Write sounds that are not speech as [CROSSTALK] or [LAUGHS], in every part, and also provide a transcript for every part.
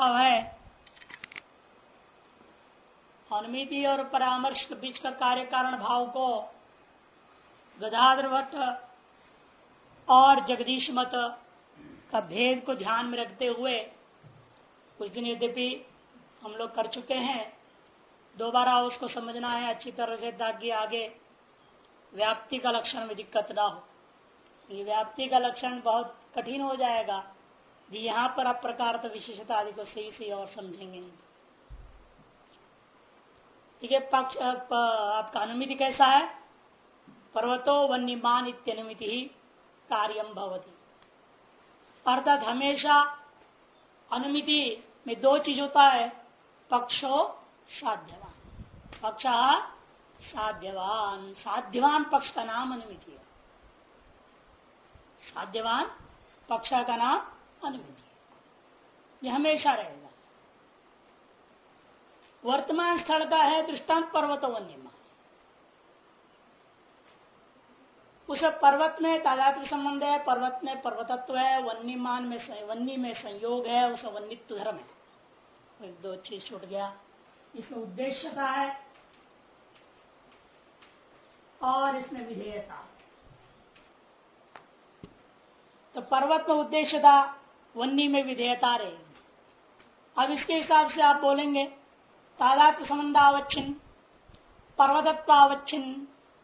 अब है। अनुमिति और परामर्श के बीच का कार्य कारण भाव को गदाधर भट्ट और जगदीश मत का भेद को ध्यान में रखते हुए कुछ दिन यद्यपि हम लोग कर चुके हैं, दोबारा उसको समझना है, अच्छी तरह से ताकि आगे व्याप्ति का लक्षण में दिक्कत ना हो। ये व्याप्ति का लक्षण बहुत कठिन हो जाएगा। जी, यहाँ पर आप प्रकार तो विशेषता आदि को सही सही और समझेंगे ठीक है, पक्ष आपका अनुमिति कैसा है? पर्वतो वन्यमान इत्यनुमिति ही कार्यम भवती। अर्थात हमेशा अनुमिति में दो चीज़ होता है, पक्षो साध्यवान। पक्ष साध्यवान। साध्यवान पक्ष का नाम अनुमिति है। साध्यवान पक्ष का नाम अनुमिति यह हमेशा रहेगा। वर्तमान स्थल का है दृष्टांत पर्वत वन्य उस पर्वत में तादात्म संबंध है, पर्वत में पर्वतत्व है, वन्यमान में वन्य में संयोग है, उस वन्यत्व धर्म है। एक दो चीज़ छूट गया। इसमें उद्देश्यता है और इसमें विधेयता। तो पर्वत में उद्देश्यता वन्नी में विधेयता रहेगी अब इसके हिसाब से आप बोलेंगे तादात्म संबंधावच्छिन्न पर्वतत्वावच्छिन्न,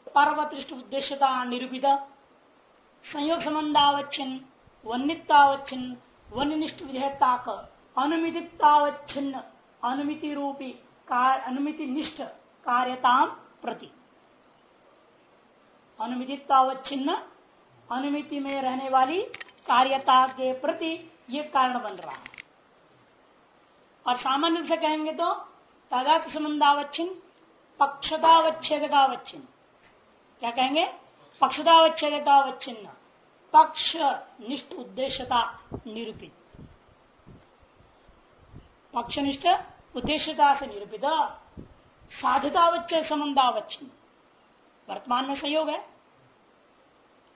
पर्वतृष्ट उद्देश्यता निरूपित, संयोग संबंधावच्छिन्न वन्यतावच्छिन्न वन्यनिष्ठ विधेयता अनुमितितावच्छिन्न अनुमिति रूपी अनुमिति निष्ठ कार्यता प्रति। अनुमितितावच्छिन्न अनुमिति में रहने वाली कार्यता के प्रति ये कारण बन रहा है। और सामान्य से कहेंगे तो तदात संबंधावच्छिन्न पक्षतावच्छेद क्या कहेंगे? पक्षतावच्छेदतावच्छिन्न पक्ष निष्ठ उद्देश्यता निरूपित। पक्षनिष्ठ उद्देश्यता से निरूपित। साधुतावच्छेद संबंधावच्छिन्न वर्तमान में संयोग है।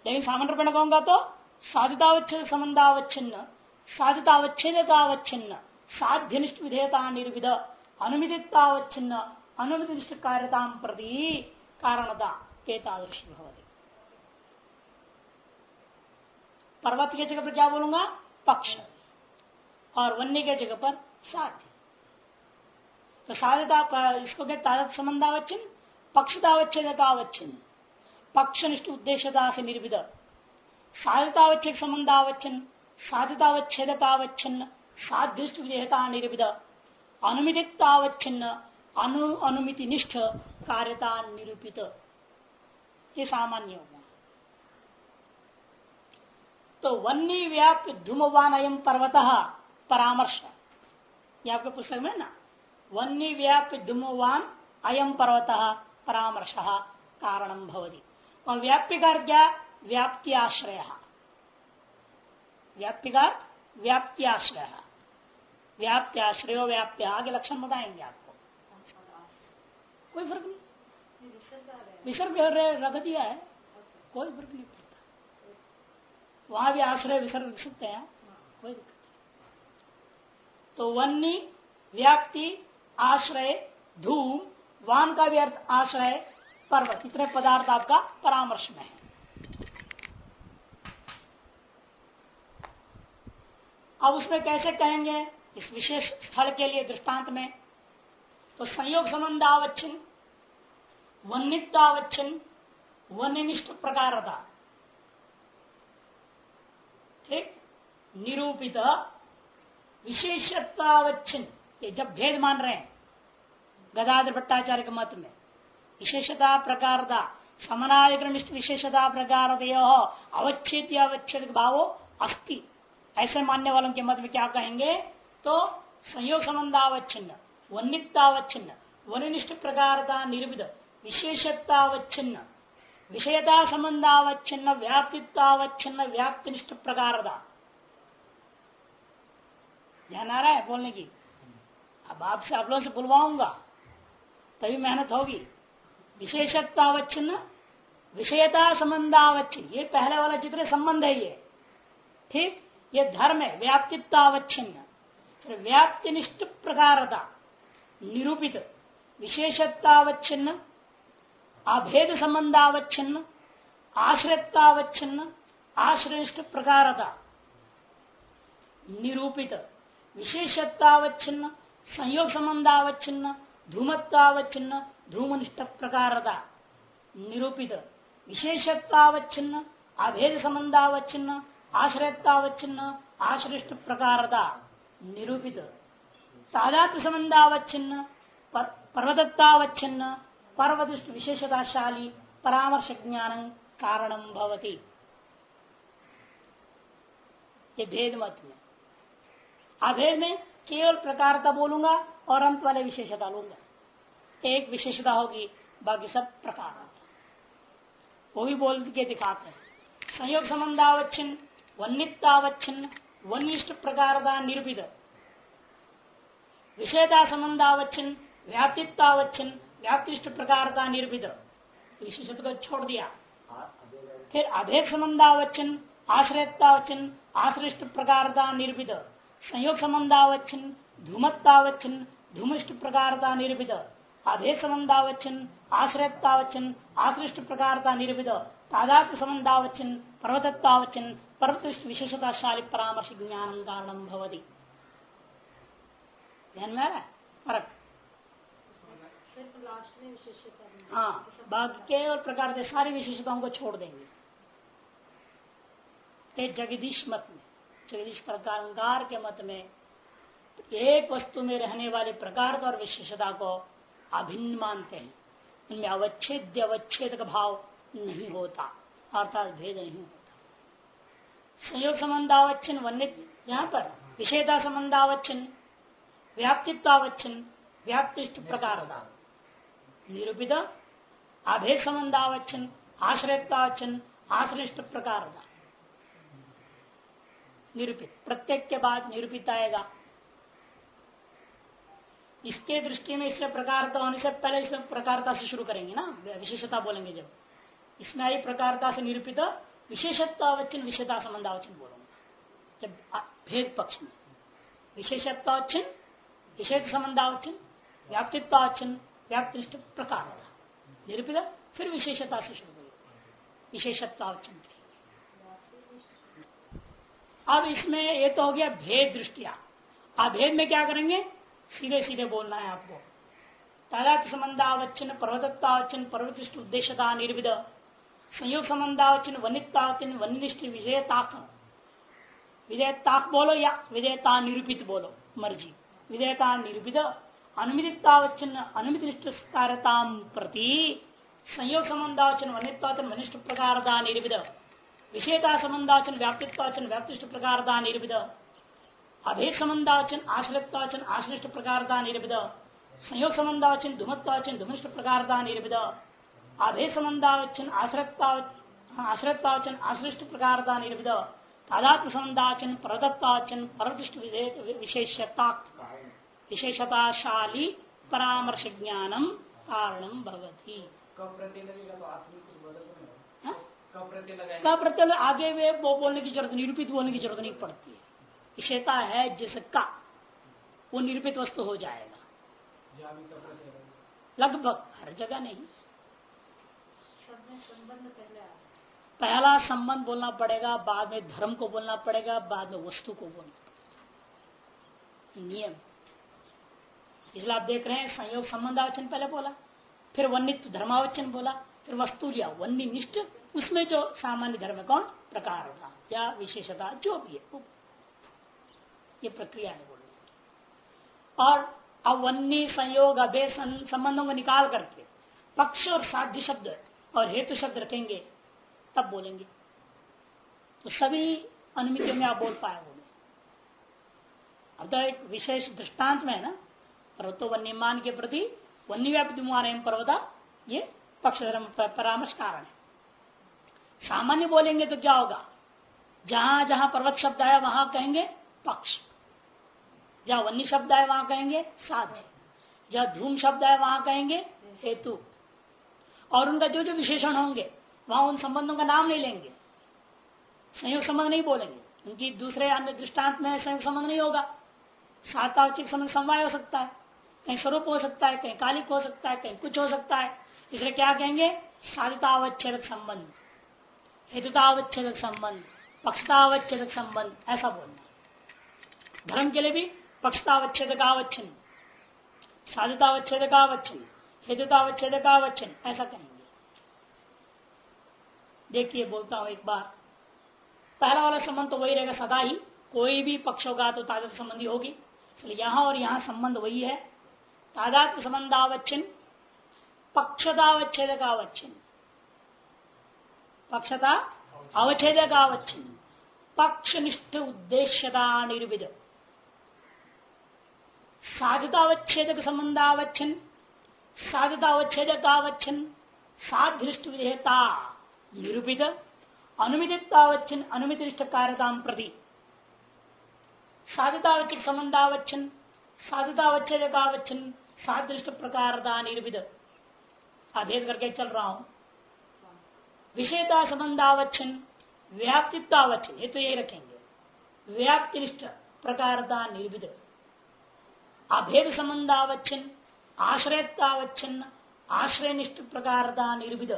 लेकिन सामान्य रूप कहूँगा तो साधुतावच्छेद संबंधावच्छिन्न साधुतावच्छेदतावच्छिन्न साध्यनिष्ठ विधेयता निरूपित अनुमितावच्छिन्न अनुमित कार्यता प्रति कारणता एतादृशी भवती। पर्वत के जगह पर क्या बोलूँगा पक्ष, और वन्य के जगह पर साध्य। तो साध्यता इसको क्या तादत संबंधावच्छिन्न पक्षतावच्छेदतावच्छिन्न पक्षनिष्ठ उद्देश्यता से निर्विध। साध्यतावच्छेद संबंधावच्छिन्न साध्यतावच्छेदतावच्छिन्न साध्यष्ट विधेयता निर्विध अनुमितितावच्छिन्न अनु अनुमिति निष्ठ कार्यता निरूपित ये सामान्य होगा तो वन्य व्याप्य धूमवान अयम पर्वत परामर्श। ये आपके पुस्तक में ना? वन्य व्याप्य धूमवान अयम पर्वत परामर्श कारणम भवती। व्याप्य का क्या व्याप्ति आश्रय व्याप्य का व्याप्ति आश्रय व्याप्ति आश्रय व्याप्य आगे लक्षण बताएँगे आपको। कोई फ़र्क नहीं। विसर्ग रख दिया है, कोई फ़र्क नहीं पड़ता। वहाँ भी आश्रय विसर्ग लिख सकते हैं, कोई दिक्कत नहीं। तो वन्य व्याप्ति, आश्रय, धूम, वान का भी अर्थ आश्रय, पर्वत, इतने पदार्थ आपका परामर्श में है। अब उसमें कैसे कहेंगे? इस विशेष स्थल के लिए दृष्टांत में। तो संयोग संबंध आवच्छिन्न वन्यतावच्छन वन्यनिष्ठ प्रकार ठीक? निरूपित विशेषतावच्छिन्न ये जब भेद मान रहे हैं, गदाधर भट्टाचार्य के मत में। विशेषता प्रकार था समनाधिक्रमिष्ट विशेषता प्रकार अवच्छेद अवच्छेद भावो अस्ति। ऐसे मानने वालों के मत में क्या कहेंगे? तो संयोग संबंधावच्छिन्न वन्यतावच्छिन्न वनिष्ठ प्रकार निर्मित विशेषतावच्छिन्न विषयता संबंधावच्छिन्न, व्याप्तित्वावच्छिन्न, व्याप्तिनिष्ठ प्रकार ध्यान आ रहा है बोलने की? अब आपसे आप लोगों से बुलवाऊँगा, तभी मेहनत होगी। विशेषतावच्छिन्न विषयता संबंधावच्छिन्न, ये पहले वाला जितने संबंध है ये, ठीक? ये धर्म है, व्याप्तित्वावच्छिन्न। व्याप्तिनिष्ठ प्रकारता, निरूपित विशेषतावच्छिन्न अभेद संबंधावच्छिन्न आश्रयतावच्छिन्न आश्रयिष्ट प्रकारता, निरूपित विशेषतावच्छिन्न संयोग संबंधावच्छिन्न, धूमत्वावच्छिन्न, धूमनिष्ठ प्रकारता, निरूपित विशेषतावच्छिन्न अभेद संबंधावच्छिन्न आश्रयतावच्छिन्न आश्रिष्ट प्रकारता निरूपित। तादात संबंधावच्छिन्न पर्वदत्तावच्छिन्न पर्वदृष्ट विशेषताशाली परामर्श ज्ञान कारणम भवती। ये भेद मत में। अभेद में केवल प्रकारता बोलूँगा और अंत वाले विशेषता लूँगा। एक विशेषता होगी, बाकी सब प्रकार। वो भी बोल के दिखाते हैं। संयोग संबंधावच्छिन्न वन्यतावच्छिन्न वनिष्ठ प्रकार निरूपित। विषयता संबंधावच्छिन्न व्याप्तित्वावच्छिन्न व्याप्तिष्ट प्रकार का विशेषता को छोड़ दिया। फिर अभेद संबंधावच्छिन्न आश्रयतावच्छिन्न आश्रिष्ट प्रकार का निरूपित। संयोग संबंधावच्छिन्न धूमत्तावच्छिन्न धूमिष्ट प्रकार का निरूपित। अभेद संबंधावच्छिन्न आश्रयतावच्छिन्न आश्रिष्ट प्रकार का निरूपित। तादात संबंधावच्छिन्न पर्वतत्वावच्छिन्न पर्वत विशेषताशाली परामर्श ज्ञान कारण भवती ध्यान में है फ़र्क हाँ बाकी केवल प्रकार के सारी विशेषताओं को छोड़ देंगे जगदीश मत में जगदीश प्रकार के मत में एक वस्तु में रहने वाले प्रकार और विशेषता को अभिन्न मानते हैं उनमें अवच्छेद अवच्छेद का भाव नहीं होता। अर्थात भेद नहीं होता। संयोग संबंधावच्छिन्न वन्य यहाँ पर विषेता संबंधावच्छिन्न, व्याप्तित्वावच्छिन्न, व्याप्तिष्ट प्रकार निरूपित अभेद संबंधावच्छिन्न, आश्रयत्वावच्छिन्न, आश्रिष्ट प्रकार निरूपित, प्रत्येक के बाद निरूपित आएगा। इसके दृष्टि में इससे प्रकारता होने से पहले इसमें प्रकारता से शुरू करेंगे ना, विशेषता बोलेंगे जब। इसमें आई प्रकारता से निरूपित विशेषत्वावचन विषयता संबंधावचन बोलूँगा। जब भेद पक्ष में। विशेषत्वावचन विशेष संबंधावचन व्याप्तित्वावचन व्याप्तिष्ट प्रकार निरूपित, फिर विशेषता से शुरू करेंगे विशेषत्वावचन अब इसमें ये तो हो गया भेद दृष्टिया। अभेद में क्या करेंगे? सीधे सीधे बोलना है आपको। तादात संबंधावचन पर्वतत्वावचन पर्वतिष्ठ उद्देश्यता निर्विध संयोग संबंधावचन वनितावचन वनिष्ठ विजयताक विजयताक बोलो या विजयता निरूपित बोलो, मर्ज़ी। विजयता निरूपित अनुमितावचन अनुमित प्रति संयोग संबंधावचन वनितावचन वनिष्ठ प्रकार निर्विध विषयता संबंधावचन व्याप्तित्वाचन व्याप्तिष्ठ प्रकार निर्विध अभेद संबंधावचन आश्रितवाचन आश्रिष्ट प्रकार निर्भिद संयोग संबंधावचन धूमत्वाचन धूमिष्ट प्रकार निर्भिद अभेद संबंधावचन आश्रितवाचन आश्रिष्ट प्रकार निर्भिद तादात्म संबंधावचन परदत्तावचन परदिष्ट विशेषता विशेषताशाली परामर्श ज्ञानम कारणम भवती। का प्रत्यय आगे वे वो बोलने की ज़रूरत निरूपित बोलने की ज़रूरत नहीं पड़ती है। विषयता है जिसका वो निरूपित वस्तु हो जाएगा। लगभग हर जगह नहीं। पहला संबंध बोलना पड़ेगा, बाद में धर्म को बोलना पड़ेगा, बाद में वस्तु को बोलना पड़ेगा। नियम। इसलिए आप देख रहे हैं, संयोग संबंधावचन पहले बोला, फिर वन्यत्व धर्मावचन बोला, फिर वस्तु लिया वन्य निष्ठ उसमें जो सामान्य धर्म कौन? प्रकार होगा, या विशेषता, जो भी है ये प्रक्रिया है बोलने और अवन्य संयोग अभे संबंधों को निकाल करके, पक्ष और साध्य शब्द और हेतु शब्द रखेंगे, तब बोलेंगे। तो सभी अनुमितियों में आप बोल पाए होंगे। अब तो एक विशेष दृष्टांत में है ना, पर्वतो वन्यमान के प्रति वन्य व्याप्ति पर्वता, ये पक्ष परामर्श कारण है। सामान्य बोलेंगे तो क्या होगा? जहाँ जहाँ पर्वत शब्द आया, वहाँ कहेंगे पक्ष। जहाँ वन्य शब्द आए वहाँ कहेंगे साध्य। जहाँ धूम शब्द आए वहाँ कहेंगे हेतु। और उनका जो जो विशेषण होंगे, वहाँ उन संबंधों का नाम नहीं लेंगे। संयोग संबंध नहीं बोलेंगे। उनकी दूसरे अन्य दृष्टांत में संयोग संबंध नहीं होगा। सातावचिक संबंध समवाय हो सकता है। कहीं स्वरूप हो सकता है, कहीं कालिक हो सकता है, कहीं कुछ हो सकता है। इसलिए क्या कहेंगे? साधितावच्छेद संबंध। हेतुतावच्छेद संबंध पक्षतावच्छेद संबंध, ऐसा बोलना। धर्म के लिए भी पक्षतावच्छेद का अवच्छन साधितावच्छेद का अवच्छन हेतुतावच्छेद का अवच्छन ऐसा कहेंगे देखिए, बोलता हूँ एक बार। पहला वाला संबंध तो वही रहेगा, सदा ही। कोई भी पक्ष होगा तो ताजत संबंधी होगी। इसलिए यहाँ और यहाँ संबंध वही है। तादात्म संबंधावच्छिन्न पक्षतावच्छेद का अवच्छिन्न पक्षता अवच्छेद का अवच्छिन्न पक्षनिष्ठ उद्देश्यता निर्विध साधुतावच्छेद संबंधावच्छिन्न साधुतावच्छेद का अवच्छिन्न साधृष्ट विधेयता निरूपित अनुमितावच्छिन्न अनुमित कार्यता प्रति। साधुतावच्छिक संबंधावच्छिन्न साधुतावच्छेद का अवच्छिन्न सादृष्ट प्रकार निर्भिद अभेद करके चल रहा हूँ। विषयता संबंधावच्छिन्न व्याप्तित्वावच्छिन्न ये तो यही रखेंगे। व्याप्तिनिष्ठ प्रकारता निर्भिद अभेद संबंधावच्छिन्न आश्रयतावच्छिन्न आश्रयनिष्ठ प्रकारता निर्भिद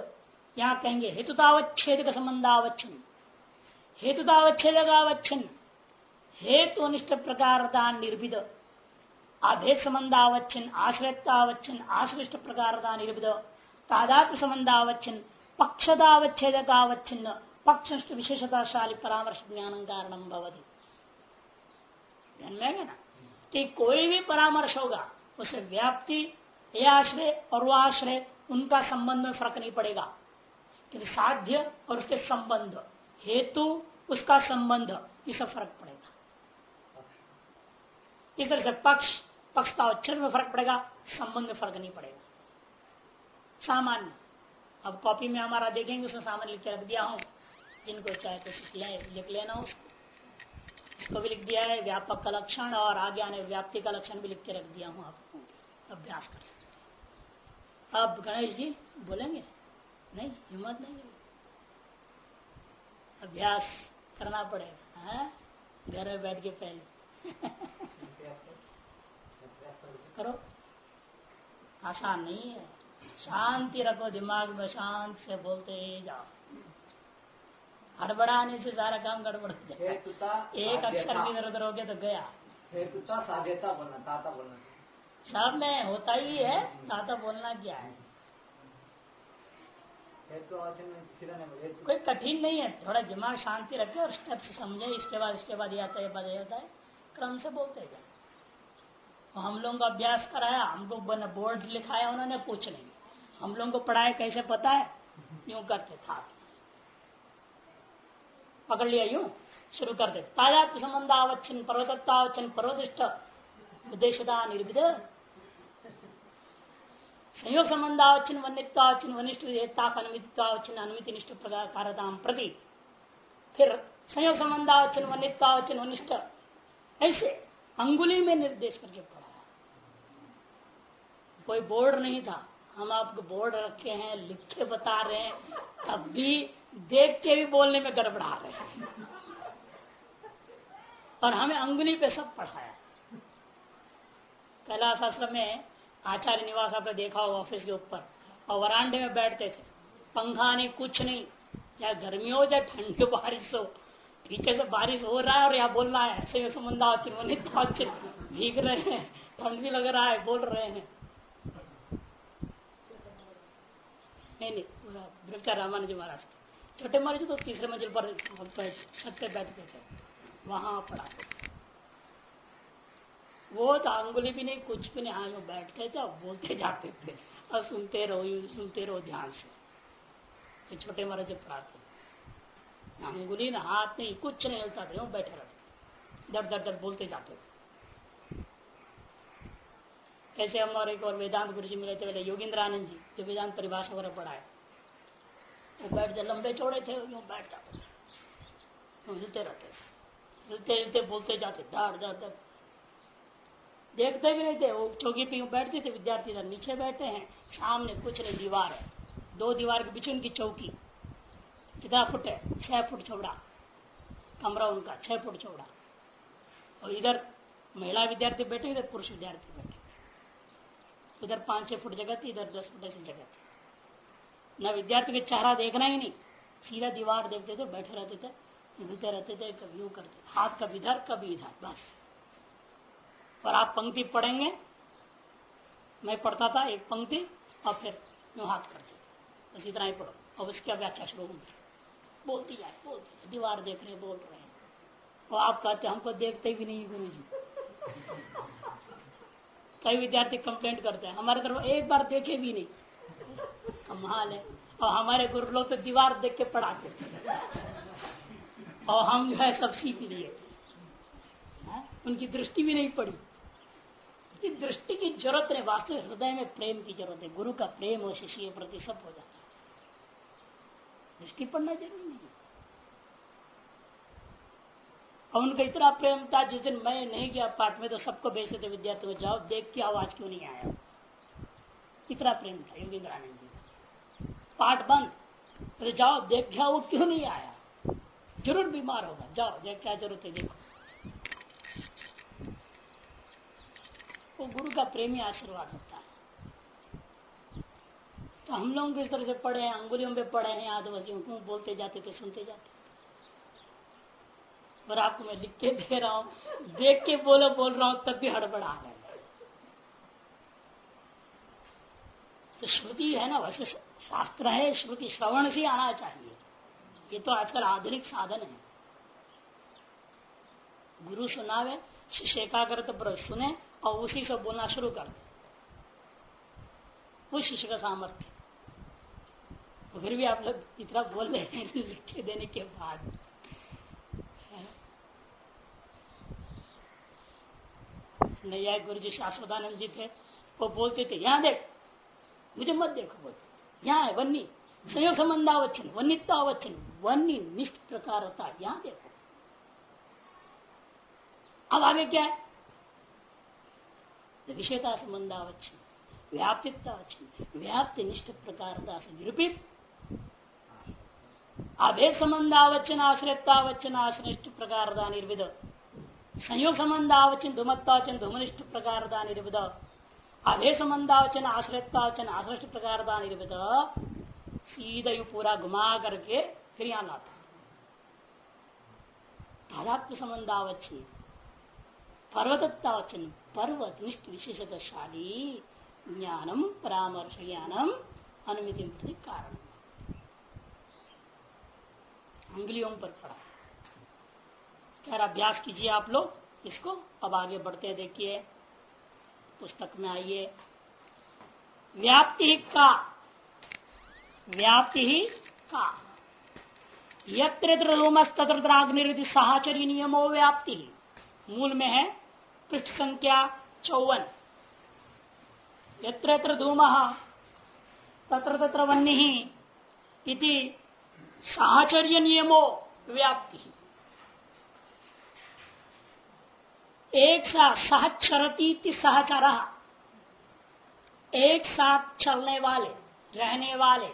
यहाँ कहेंगे हेतुतावच्छेद का संबंधावच्छिन्न। हेतुतावच्छेद हेतुनिष्ठ प्रकारता निर्भिद अभेद संबंधावच्छिन्न आश्रयतावच्छिन्न आश्रिष्ट प्रकार निर्भिद तादात्म संबंधावच्छिन्न पक्षतावच्छेद कावच्छिन्न पक्ष विशेषताशाली परामर्श ज्ञान कारण भवती। ना? कि कोई भी परामर्श होगा उसे व्याप्ति ये आश्रय और वो आश्रय उनका संबंध में फ़र्क नहीं पड़ेगा। कि साध्य और उसके संबंध, हेतु, उसका संबंध इसे फ़र्क पड़ेगा। इस तरह से पक्ष पक्ष का अक्षर में फ़र्क पड़ेगा, संबंध में फ़र्क नहीं पड़ेगा। सामान्य। अब कॉपी में हमारा देखेंगे, उसमें सामान्य लिख के रख दिया हूँ। जिनको चाहे तो लिख लेना उसको। इसको भी लिख दिया है, व्यापक का लक्षण और आगे आने व्याप्ति का लक्षण भी लिख के रख दिया हूँ आपको। अभ्यास कर सकते अब गणेश जी बोलेंगे? नहीं, हिम्मत नहीं अभ्यास करना पड़ेगा? घर में बैठ के पहले। [LAUGHS] करो। आसान नहीं है। शांति रखो दिमाग में, शांत से बोलते जाओ। हड़बड़ाने से सारा काम गड़बड़ हो जाए एक अक्षर भी इधर उधर हो गया। तो गया साध्यता बोलना ताता बोलना। सब में होता ही है ताता बोलना क्या है? कोई कठिन नहीं है थोड़ा दिमाग शांति रखे और स्टेप से समझे इसके बाद इसके बाद ये आता है बाद आता है क्रम से बोलते जाए हम लोगों को अभ्यास कराया हमको बोर्ड लिखाया उन्होंने पूछ नहीं हम लोगों को पढ़ाया कैसे पता है? यूँ करते था। पकड़ लिया यूँ, शुरू कर दे। ताज़ा संबंधावच्छन पर्वतत्वावच्छन पर्वतिष्ठ उद्देश्यता निर्विध संयोग संबंधावच्छन वन्यत्वावच्छन वनिष्ठ अनुमितावच्छन अनुमिति निष्ठ प्रकार प्रति। फिर संयोग संबंधावच्छन वन्यत्वावच्छन वनिष्ठ, ऐसे अंगुली में निर्देश करके पढ़ा। कोई बोर्ड नहीं था। हम आपको बोर्ड रखे हैं, लिख के बता रहे हैं, तब भी देख के भी बोलने में गड़बड़ा रहे हैं। और हमें अंगुली पे सब पढ़ाया। कैलाश आश्रम में आचार्य निवास आपने देखा हो ऑफ़िस के ऊपर। और वरांडे में बैठते थे। पंखा नहीं, कुछ नहीं। चाहे गर्मी हो चाहे ठंडी बारिश हो पीछे से बारिश हो रहा है और यहाँ बोल रहा है, ऐसे संबंध भीग रहे हैं। ठंड भी लग रहा है, बोल रहे हैं। नहीं नहीं रामानंद जी महाराज छोटे महाराज तो तीसरे मंजिल पर छत पे बैठते थे। वहाँ पढ़ा वो तो अंगुली भी नहीं, कुछ भी नहीं हाँ बैठते थे बोलते जाते थे। और सुनते रहो सुनते रहो ध्यान से। तो छोटे महाराज जब पढ़ाते अंगुली ना हाथ नहीं, कुछ नहीं हिलता था बैठे रहते दर दर दर बोलते जाते थे। ऐसे हम और एक और वेदांत गुरु जी मिले थे योगिंद्र आनंद जी, जो वेदांत परिभाषा वगैरह पढ़ाए। वो बैठ जाते लंबे चौड़े थे, यूँ हिलते रहते हिलते हिलते बोलते जाते धड़ धड़ देखते भी नहीं थे, वो चौकी पे यूँ बैठते थे, विद्यार्थी इधर नीचे बैठे हैं, सामने कुछ नहीं, दीवार है। दो दीवार के पीछे उनकी चौकी। कितना फुट है? छह फुट चौड़ा। कमरा उनका, छह फुट चौड़ा। और इधर महिला विद्यार्थी बैठे, इधर पुरुष विद्यार्थी बैठे। उधर पाँच, छह फुट जगह थी, इधर दस फुट ऐसी जगह थी। न विद्यार्थी का चेहरा देखना ही नहीं। सीधा दीवार देखते थे, बैठे रहते थे हिलते रहते थे, कभी यूँ करते हाथ कभी इधर कभी इधर, बस। और आप पंक्ति पढ़ेंगे, मैं पढ़ता था एक पंक्ति, और फिर यूँ हाथ करते थे। बस इतना ही पढ़ो। और उसकी व्याख्या शुरू होगी। बोलती जाए बोलती जाए दीवार देख रहे बोल रहे हैं। और आप कहते हमको देखते भी नहीं गुरु जी कई विद्यार्थी कंप्लेंट करते हैं। हमारे तरफ़ एक बार देखे भी नहीं। है। और हमारे गुरु लोग तो दीवार देख के पढ़ाते थे। और हम जो है सब सीख लिए। हाँ? उनकी दृष्टि भी नहीं पड़ी। कि दृष्टि की ज़रूरत नहीं, वास्तव हृदय में प्रेम की ज़रूरत है। गुरु का प्रेम और शिष्य के प्रति सब हो जाता है। दृष्टि पड़ना ज़रूरी नहीं और उनका इतना प्रेम था, जिस दिन मैं नहीं गया, पाठ में तो सबको भेजते थे विद्यार्थी को, जाओ, देख के आओ, आज क्यों नहीं आया? इतना प्रेम था? योगेंद्रानंद जी पाठ बंद। तो जाओ देख के आओ क्यों नहीं आया? ज़रूर बीमार होगा। जाओ, देख क्या ज़रूरत है, देखो। वो गुरु का प्रेमी आशीर्वाद होता है। तो हम लोग किस तरह से पढ़े हैं, अंगुलियों में पढ़े हैं, आदिवासियों को बोलते जाते थे सुनते जाते। और आपको मैं लिख के दे रहा हूँ, देख के बोलो, बोल रहा हूँ, तब भी हड़बड़ा रहे तो श्रुति है ना, वैसे शास्त्र है, श्रुति श्रवण से आना चाहिए। ये तो आजकल आधुनिक साधन है। गुरु सुनावे, शिष्य एकाग्रत पर सुने और उसी से बोलना शुरू कर दे। शिष्य का सामर्थ्य। तो फिर भी आप लोग इतना बोल रहे हैं, [LAUGHS] लिख के देने के बाद। नैया गुरु जी शाश्वतानंद जी थे, वो बोलते थे, यहाँ देख मुझे मत देखो बोलते यहाँ है, वन्नी। संयोग संबंधावचन वन्नित्वावचन वन्नी निष्ठ प्रकार होता यहाँ देखो। अब आगे क्या है? विषयता संबंधावचन व्याप्तित्वावचन व्याप्ति निष्ठ प्रकार निरूपित। अभेद संबंधावचन आश्रयतावचन आश्रिष्ट प्रकार निर्विध संयोग संबंधावचन धुमत्तावचन धुमनिष्ठ प्रकार निर्विध अभेद संबंधावचन आश्रयतावचन आश्रिष्ट प्रकार सीधा यू पूरा घुमा करके फिर यहाँ लाता तादात्म संबंधावचन पर्वतत्तावचन पर्वत निष्ठ विशेषताशाली ज्ञानम, परामर्श ज्ञानम अनुमिति कारण उंगलियों पर पड़ा। खैर अभ्यास कीजिए आप लोग, इसको, अब आगे बढ़ते देखिए। पुस्तक में आइए। व्याप्ति का। व्याप्ति का। यत्र लोमस तत्र साहचर्य नियमो व्याप्ति। मूल में है पृष्ठ संख्या चौवन। यत्र धूम, तत्र तत्र वन्य इति साहचर्य नियमो व्याप्ति। एक साथ सहचरती सहचर। एक साथ चलने वाले, रहने वाले,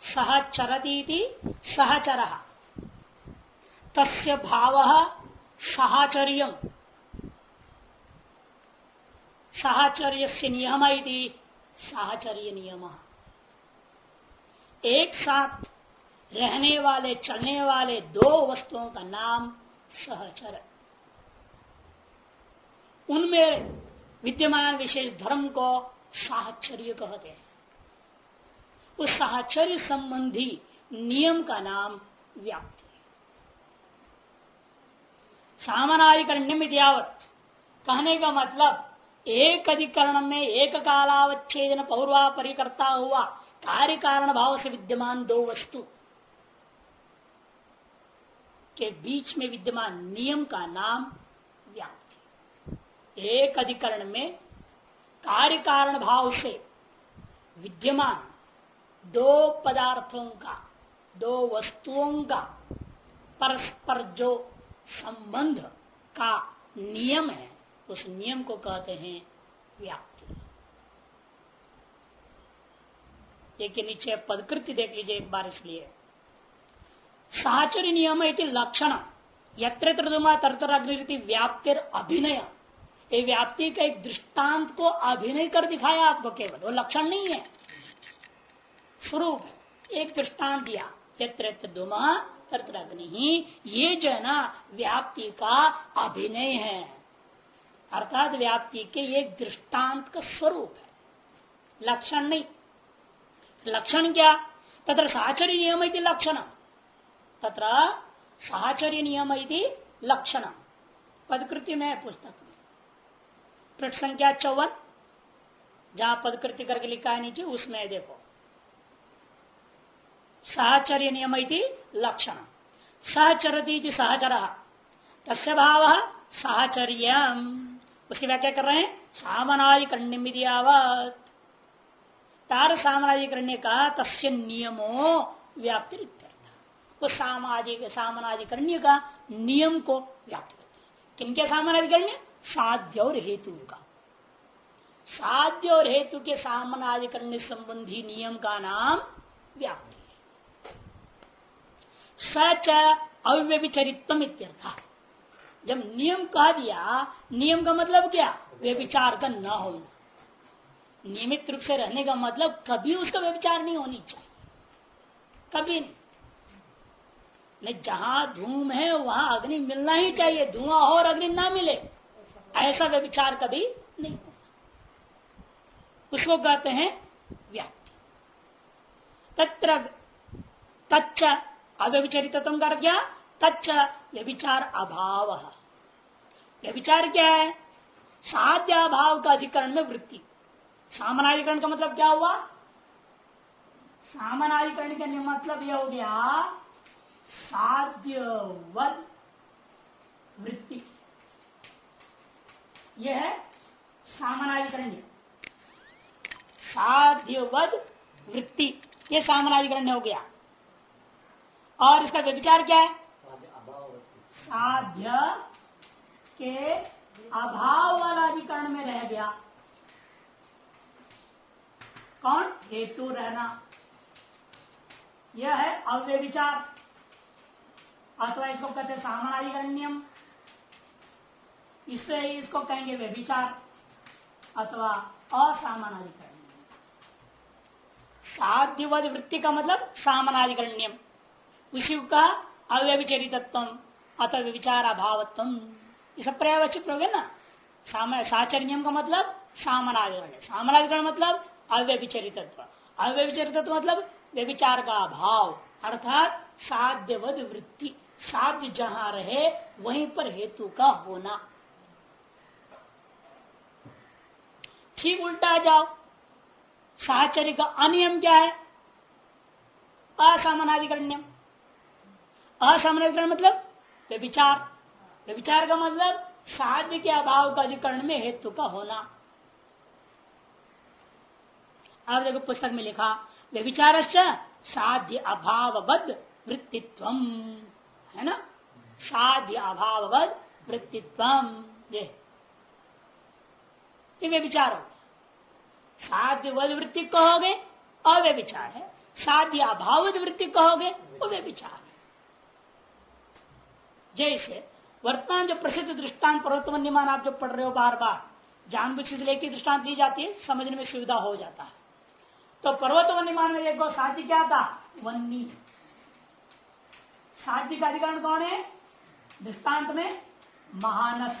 सहचरती सहचर। तस्य भाव साहचर्य साहचर्य से नियम साहचर्य नियम एक साथ रहने वाले, चलने वाले दो वस्तुओं का नाम सहचर। उनमें विद्यमान विशेष धर्म को साहचर्य कहते हैं। उस साहचर्य संबंधी नियम का नाम व्याप्ति सामनाधिकरण्य यावत कहने का मतलब एक अधिकरण में एक कालावच्छेदन पौर्वा परिकर्ता हुआ कार्य कारण भाव से विद्यमान दो वस्तु के बीच में विद्यमान नियम का नाम एक अधिकरण में कार्य कारण भाव से विद्यमान दो पदार्थों का, दो वस्तुओं का परस्पर जो संबंध का नियम है, उस नियम को कहते हैं व्याप्ति। देखिए, नीचे पदकृति देख लीजिए एक बार इसलिए। साचर्य नियम लक्षण, यत्र तर्तर अग्निति व्याप्तिर अभिनय। ये व्याप्ति का एक दृष्टांत को अभिनय कर दिखाया आपको केवल। वो लक्षण नहीं है। स्वरूप एक दृष्टांत दिया। यत्र दुमा, तत्र अग्नि ये जो है ना, व्याप्ति का अभिनय है। अर्थात व्याप्ति के एक दृष्टांत का स्वरूप है। लक्षण नहीं। लक्षण क्या? तत्र साचर्य नियम लक्षण। तत्र साचर्य नियम लक्षण। पदकृति में पुस्तक। पृष्ठ संख्या चौवन, जहाँ पदकृति करके लिखा है नीचे, उसमें देखो। सहचर्य नियम लक्षण। सहचरती सहचर। तस्य भाव सहचर्य उसकी व्याख्या कर रहे हैं सामनाधिकरण्यवत तार सामनाधिकरण्य का तस्य नियमो व्याप्ति वो सामाजिक सामनाधिकरण्य का नियम को व्याप्त करते हैं। किनके सामनाधिकरण्य? साध्य और हेतु का साध्य और हेतु के सामनाधिकरण्य संबंधी नियम का नाम व्याप्ति है। सच अव्यभिचरित्व इत्यर्थ। जब नियम कह दिया, नियम का मतलब क्या? व्यविचार का न होना। नियमित रूप से रहने का मतलब कभी उसका व्यविचार नहीं होनी चाहिए। कभी नहीं। नहीं, जहाँ धूम है, वहाँ अग्नि मिलना ही चाहिए। धुआँ और अग्नि ना मिले। ऐसा व्यविचार कभी नहीं होना उसको कहते हैं व्याप्ति। तत्र तच्च अव्यभिचरित कर क्या? तच्च व्यभिचार अभाव। व्यभिचार क्या है? साध्य अभाव का अधिकरण में वृत्ति। सामनाधिकरण का मतलब क्या हुआ? सामनाधिकरण का मतलब यह हो गया साध्यवद वृत्ति। यह है सामनाधिकरण साध्यवद वृत्ति यह सामनाधिकरण हो गया। और इसका विचार क्या है? साध्य के अभाव वाला अधिकरण में रह गया। कौन? हेतु रहना। यह है अव्य विचार अथवा इसको कहते सामानाधिकरण्यम इससे इसको कहेंगे वे विचार अथवा असामानाधिकरण्यम साध्यवद वृत्ति का मतलब सामानाधिकरण्यम उसी का अव्यभिचरितत्व अथवा विचार अभावत्व ये सब पर्यावचित हो ना? साचर्यम का मतलब सामनाधिकरण सामनाधिकरण मतलब अव्यभिचरितत्व। अव्यभिचरितत्व मतलब व्यविचार का अभाव अर्थात साध्यवद वृत्ति। साध्य जहाँ रहे, वहीं पर हेतु का होना। ठीक उल्टा जाओ। साहचर्य का अनियम क्या है? असामानाधिकरण्यम असामनाधिकरण मतलब व्यविचार व्यविचार का मतलब साध्य के अभाव का अधिकरण में हेतु का होना। अब देखो पुस्तक में लिखा व्यविचार साध्य अभावबद्ध वृत्तित्व है ना? साध्य अभावबद्ध वृत्तित्व ये व्यविचार हो साध्य वध वृत्ति कहोगे अव्य विचार है। साध्य अभाव वृत्ति कहोगे वो है। जैसे वर्तमान जो प्रसिद्ध दृष्टांत पर्वत निमान आप जो पढ़ रहे हो बार बार जानबूझ से लेकर दृष्टांत दी जाती है, समझने में सुविधा हो जाता है। तो पर्वत वन्यमान में देखो साध्य क्या था? वन्नी। साध्य का अधिकरण कौन है? दृष्टांत में महानस।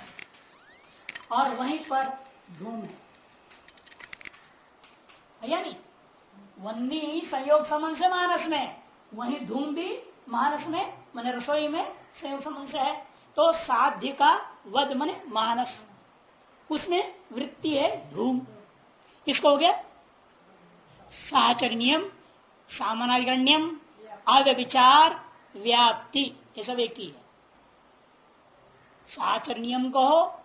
और वहीं पर धूम है यानी वन्नी संयोग संबंध से मानस में, वही धूम भी मानस में, मैंने रसोई में संयोग संबंध से है। तो साध्य का वध मने मानस। उसमें वृत्ति है धूम। इसको हो गया? साचरणियम सामानाधिकरण्यम अव्यविचार व्याप्ति, ये सब एक ही है। साचरणियम कहो,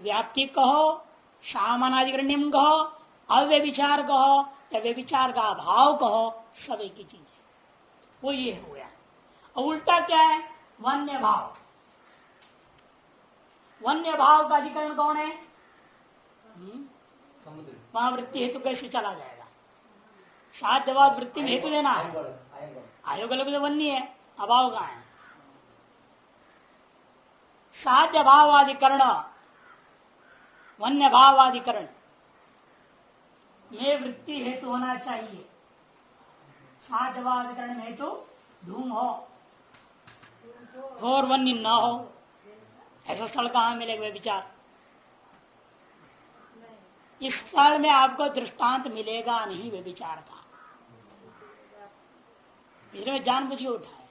व्याप्ति कहो सामानाधिकरण्यम कहो अव्यविचार कहो या व्यविचार का अभाव कहो सब एक ही चीज़। है वो ये हो गया। और उल्टा क्या है? वन्य भाव वन्य भाव का अधिकरण कौन है? हम्म? वहाँ वृत्ति हेतु कैसे चला जाएगा? साध्यवाद वृत्ति में हेतु देना है। आयोग अलग तो वन्य है अभाव का है? साध्य भाव अधिकरण वन्य भावाधिकरण में वृत्ति हेतु होना चाहिए। साध्यवाधिकरण में हेतु धूम हो। और वन्य न हो। ऐसा स्थल कहा मिलेगा विचार? इस स्थल में आपको दृष्टांत मिलेगा नहीं वे विचार का। इसलिए जानबूझ के उठाए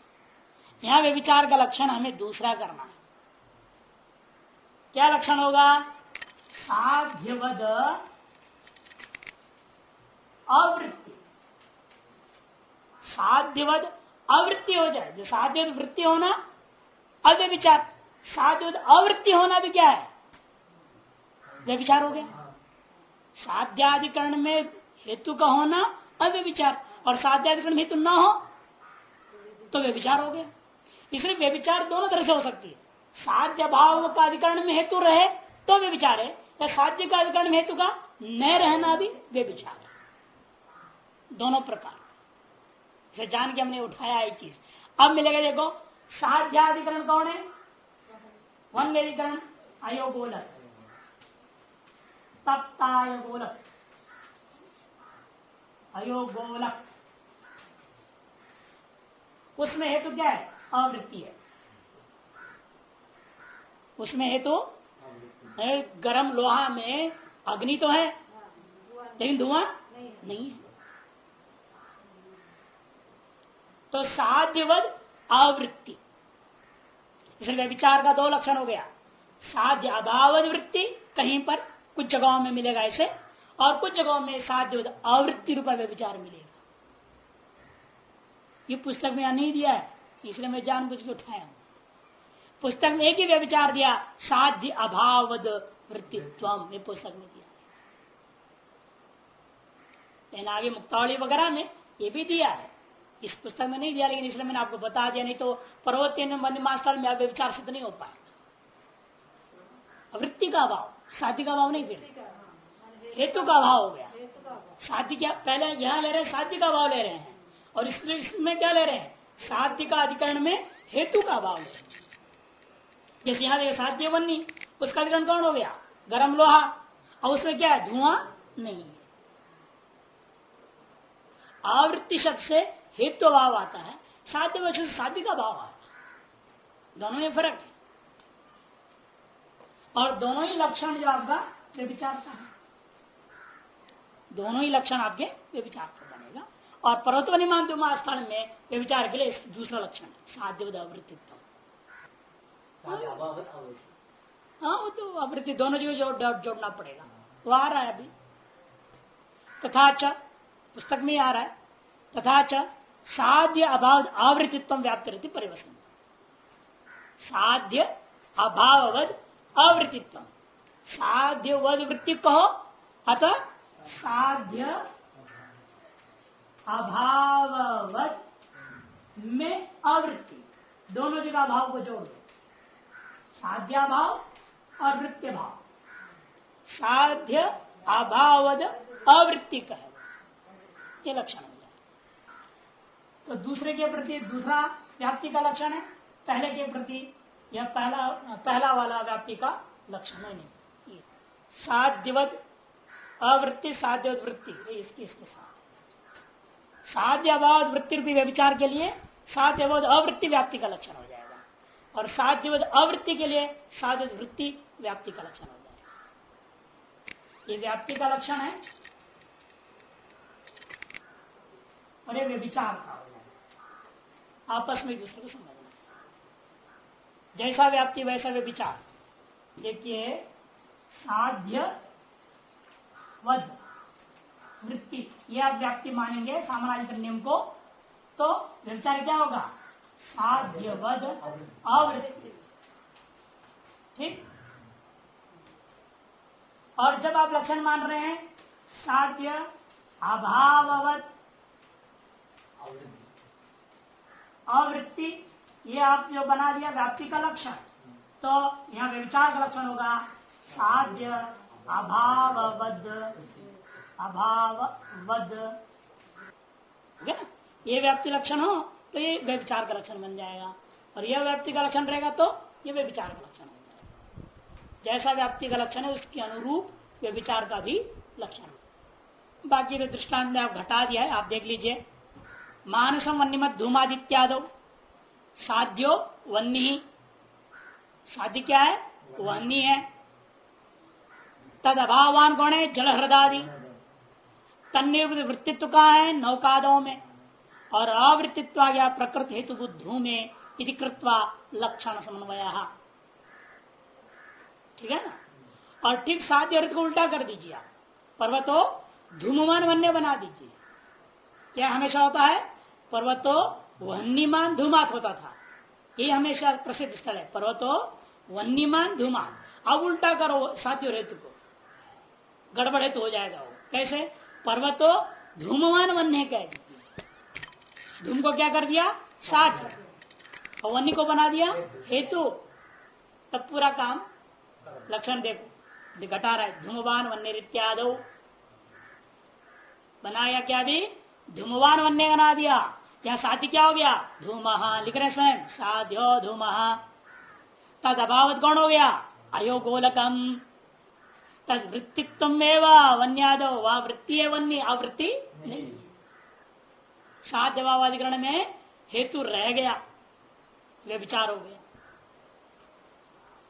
यहाँ वे विचार का लक्षण हमें दूसरा करना है। क्या लक्षण होगा? साध्यवद अवृत्ति साध्यवद अवृत्ति हो जाए। जो साध्य वृत्ति होना अव्य विचार साध्य अवृत्ति होना भी क्या है? वे विचार हो गया। साध्याधिकरण में हेतु का होना अव्य विचार और साध्याधिकरण हेतु न हो तो वे विचार हो गया। इसलिए वे विचार दोनों तरह से हो सकती है। साध्य भाव का अधिकरण में हेतु रहे तो वे विचार है। या साध्य का अधिकरण हेतु का न रहना भी वे विचार दोनों प्रकार। इसे जान के हमने उठाया एक चीज़। अब मिलेगा देखो, साध्याधिकरण कौन है? वन अधिकरण अयोगोलक तप्तायोगोलक। अयोगोलक उसमें हेतु क्या है? अवृत्ति है। उसमें हेतु गरम लोहा में अग्नि तो है? लेकिन धुआँ नहीं है। तो साध्यवद आवृत्ति। इसलिए विचार का दो लक्षण हो गया। साध्य अभावद वृत्ति कहीं पर कुछ जगहों में मिलेगा ऐसे, और कुछ जगहों में साध्य आवृत्ति रूपा विचार मिलेगा। ये पुस्तक में नहीं दिया है, इसलिए मैं जान बुझ के उठाया हूँ। पुस्तक में एक ही व्यविचार दिया साध्य अभावद वृत्तित्व ये पुस्तक में दिया। लेकिन आगे मुक्तावली वगैरह में ये भी दिया है। इस पुस्तक में नहीं दिया लेकिन इसलिए मैंने आपको बता दिया नहीं तो पर्वतीय मास्टर में आप विचार सिद्ध नहीं हो पाएगा वृत्ति का अभाव साध्य का अभाव नहीं फिर। हेतु का अभाव हो गया। साध्य क्या पहले यहाँ ले रहे हैं साध्य का अभाव ले रहे हैं। और इसमें क्या ले रहे हैं? साध्य का अधिकरण में हेतु का अभाव है। जैसे यहाँ देखिए साध्य बन्नी, उसका अधिकरण कौन हो गया? गर्म लोहा। और उसमें क्या है? धुआँ नहीं आवृत्ति शब्द से हेतु भाव आता है, साध्य वजह से साध्य का भाव आता है। दोनों में फ़र्क है। और दोनों ही लक्षण जो आपका व्यविचारता है। दोनों ही लक्षण आपके व्यविचार का बनेगा। और पर्वतवनी माध्यम स्थान में व्यविचार के लिए दूसरा लक्षण, साध्य अवृत्तित्व हाँ वो तो आवृत्ति दोनों जगह जोड़ जोड़ना पड़ेगा। वो आ रहा है अभी। तथा च, पुस्तक में आ रहा है। तथा च, साध्य अभाव आवृत्तित्व व्याप्त रहती परिवर्तन साध्य अभाववद अवृत्तित्व साध्य वृत्ति कहो, अतः साध्य अभाववत में आवृत्ति। दोनों जगह भाव को जोड़ दो। साध्या भाव और वृत्ति भाव साध्य अभावद अवृत्ति कहे ये लक्षण हो जाए। तो दूसरे के प्रति दूसरा व्याप्ति का लक्षण है। पहले के प्रति यह पहला पहला वाला व्याप्ति का लक्षण है नहीं। साध्यवद अवृत्ति, साध्यवद वृत्ति इसकी, इसके साथ। साध्य अभाव वृत्ति रूपी विचार के लिए साध्य अवृत्ति व्याप्ति का लक्षण हो और साध्यवद अवृत्ति के लिए साध्य वृत्ति व्याप्ति का लक्षण हो जाएगा। ये व्याप्ति का लक्षण है और ये विचार का हो जाएगा। आपस में एक दूसरे को समझना जैसा व्याप्ति, वैसा वे विचार देखिए, साध्य वध, वृत्ति। यह आप व्याप्ति मानेंगे सामाजिक नियम को तो विचार क्या होगा? साध्य वध आवृत्ति। ठीक? और जब आप लक्षण मान रहे हैं, साध्य अभाववत आवृत्ति। ये आप जो बना दिया व्याप्ति का लक्षण तो यहाँ व्यविचार का लक्षण होगा, साध्य अभाववद अभाववद। ये व्याप्ति लक्षण हो तो ये व्यविचार का लक्षण बन जाएगा। और यह व्यक्ति का लक्षण रहेगा तो ये व्यविचार का लक्षण हो जाएगा। जैसा व्याप्ति का लक्षण है, उसके अनुरूप व्यभिचार का भी लक्षण। बाकी तो दृष्टांत में आप घटा दिया है, आप देख लीजिए। मानसम वन्यमत धूमादित्यादो। साध्यो वन्नी। साध्य क्या है? वन्नी है। तद अभावान कौन है जल हृदादि तन्निर्वृत वृत्तित्व का है, नौकादों में। और अवृत्तित्व गया प्रकृति हेतु बुद्धू में इति कृत्वा लक्षण समन्वय। ठीक है ना? और ठीक साध्य अर्थ को उल्टा कर दीजिए आप। पर्वतो धूममान वन्य बना दीजिए। क्या हमेशा होता है? पर्वतो वन्यमान धूमात होता था। ये हमेशा प्रसिद्ध स्थल है। पर्वतो वन्यमान धूमान अब उल्टा करो साध्य हेतु को। गड़बड़ हेतु हो जाएगा वो। कैसे? पर्वतो धूमवान वन्य कह धूम को क्या कर दिया? साथ। वन्य को बना दिया। हेतु। तब पूरा काम। लक्षण देखो। घटा रहा है। धूमवान वन्य इत्याद बनाया क्या भी? धूमवान वन्य बना दिया। यहाँ साथी क्या हो गया? धूम। लिख रहे स्वयं। साध्यो धूम। तद अभावत कौन हो गया? अयो गोलकम। तद वृत्तित्व वन्यादो। वह वृत्ति है वन्य अवृत्ति नहीं। साध्यभावाधिकरण में हेतु रह गया। वे विचार हो गया।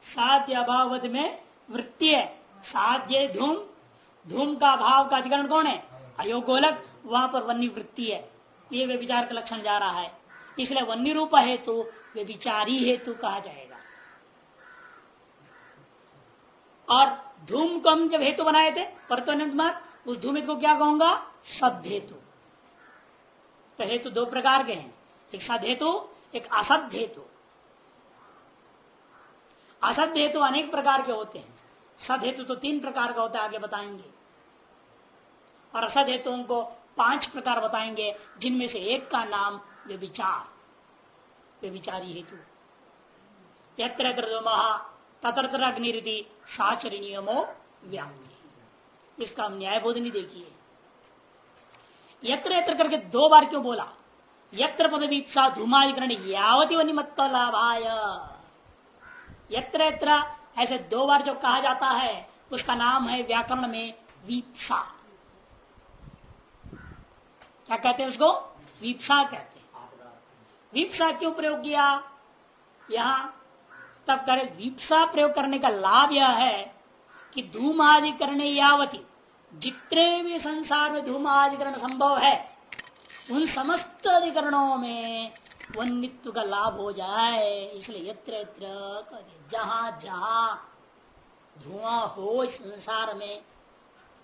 साध्य अभाव में वृत्ति है। साध्य धूम। धूम का भाव का अधिकरण कौन है? अयोगोलक। वहाँ पर वन्य वृत्ति है। ये वे विचार का लक्षण जा रहा है। इसलिए वन्य रूप हेतु वे विचारी हेतु कहा जाएगा। और धूम को हम जब हेतु बनाए थे परतोन्यत उस धूमित को क्या कहूँगा? सद हेतु। तो हेतु दो प्रकार के हैं। एक सद हेतु, एक असद हेतु। असद हेतु अनेक प्रकार के होते हैं। सद हेतु तो तीन प्रकार का होता है, आगे बताएँगे। और असद हेतुओं को पाँच प्रकार बताएँगे, जिनमें से एक का नाम वे विचार वे विचारी हेतु। यत्र महा तत्र अग्निरिति साचर नियमो व्याप्ति इसका हम न्याय बोधनी देखिए। यत्र यत्र करके दो बार क्यों बोला? यत्र पदवीपसा धूमाधिकरण यावती वनिमत्त लाभाय। यत्र यत्र ऐसे दो बार जो कहा जाता है, उसका नाम है व्याकरण में वीपसा क्या कहते हैं उसको? वीपसा कहते हैं। वीपसा क्यों प्रयोग किया? यहाँ तब करे वीपसा प्रयोग करने का लाभ यह है कि धूमाधिकरण यावती जितने भी संसार में धूम आदिकरण संभव है, उन समस्त अधिकरणों में वन्यत्व का लाभ हो जाए। इसलिए यत्र यत्र जहाँ जहाँ धुआँ हो संसार में,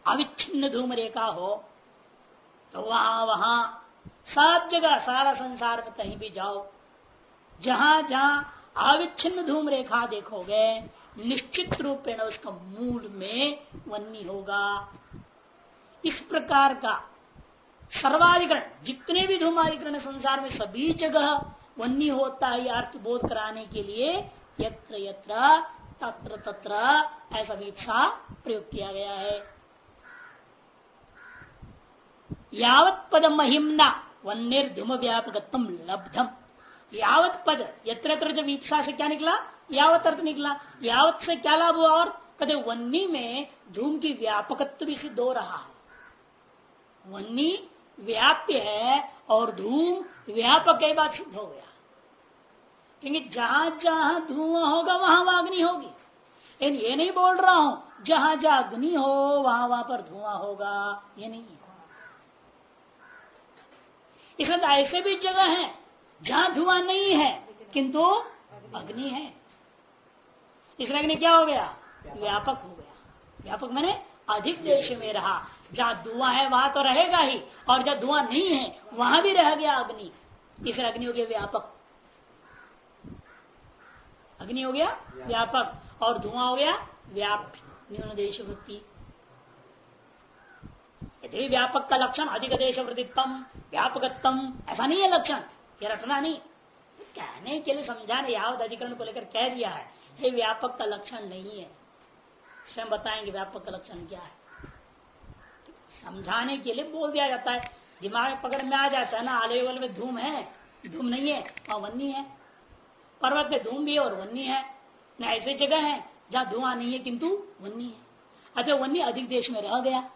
अविच्छिन्न धूम रेखा हो तो वहाँ वहाँ सब जगह, सारा संसार में कहीं भी जाओ, जहाँ जहाँ अविच्छिन्न धूम रेखा देखोगे, निश्चित रूप उसका मूल में वन्नी होगा। इस प्रकार का सर्वाधिकरण, जितने भी धूमाधिकरण संसार में सभी जगह वन्नी होता है अर्थ बोध कराने के लिए यत्र यत्र, तत्र तत्र ऐसा विपसा प्रयोग किया गया है। यावत पद महिमना वन्यर्धुम व्यापक लब्धम। यावत पद, यत्र यत्र विपसा से क्या निकला? यावत अर्थ निकला। यावत से क्या लाभ हुआ और? कदे वन्नी में धूम की व्यापकत्व भी सिद्ध हो रहा है। वन्नी व्याप्य है और धूम व्यापक कई बात सिद्ध हो गया। क्योंकि जहाँ जहाँ धुआँ होगा, वहाँ वहाँ अग्नि होगी। लेकिन ये नहीं बोल रहा हूँ, जहाँ जहाँ अग्नि हो, वहाँ वहाँ पर धुआँ होगा, ये नहीं है। इसमें तो ऐसे भी जगह है, जहाँ धुआँ नहीं है, किंतु अग्नि है। इसलिए अग्नि क्या हो गया? व्यापक हो गया। व्यापक मैंने अधिक देश में रहा। जहाँ धुआँ है, वहाँ तो रहेगा ही। और जब धुआँ नहीं है, वहाँ भी रह गया अग्नि। इसलिए अग्नि हो गया व्यापक। अग्नि हो गया व्यापक। और धुआँ हो गया व्याप्त। न्यून देश वृत्ति यदि व्यापक का लक्षण अधिक देश वृत्तित्म व्यापकत्म ऐसा नहीं है लक्षण। ये रटना नहीं। कहने के लिए समझाने यावत अधिकरण को लेकर कह दिया है, ये व्यापक का लक्षण नहीं है। स्वयं बताएँगे व्यापक का लक्षण क्या है। समझाने के लिए बोल दिया जाता है। दिमाग पकड़ में आ जाता है ना आले वाले में धूम है, धूम नहीं है और वन्नी है। पर्वत में धूम भी है और वन्नी है। न ऐसे जगह है जहाँ धुआँ नहीं है, किंतु वन्नी है। अच्छा वन्नी अधिक देश में रह गया।